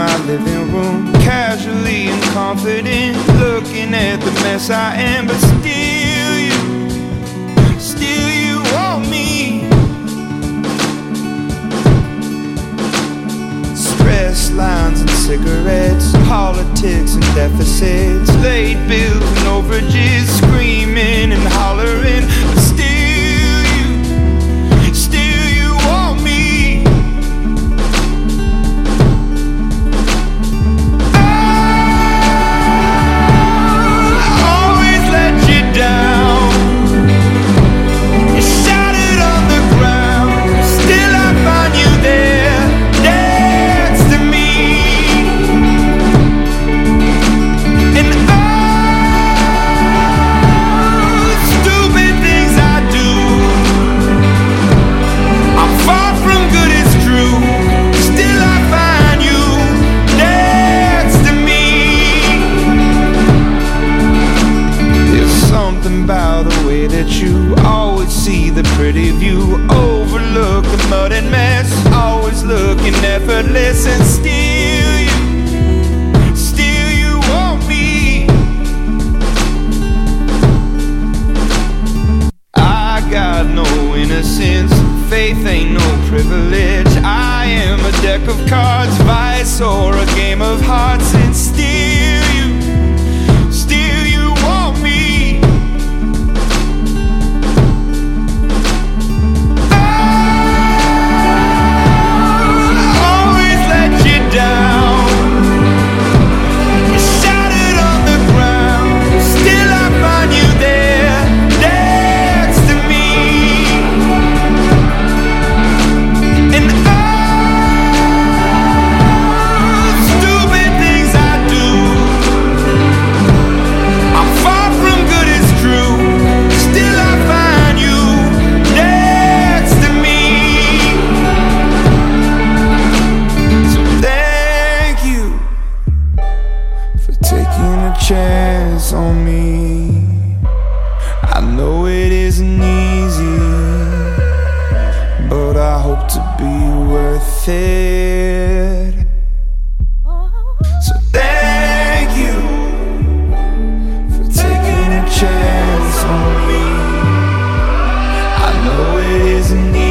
my living room, casually and confident, looking at the mess I am, but still you, still you want me. Stress lines and cigarettes, politics and deficits, late bills and overages, screaming pretty view, overlook the mud and mess, always looking effortless, and still you, still you want me. I got no innocence, faith ain't no privilege. I am a deck of cards, vice or a on me. I know it isn't easy, but I hope to be worth it. So, thank you for taking a chance on me. I know it isn't easy.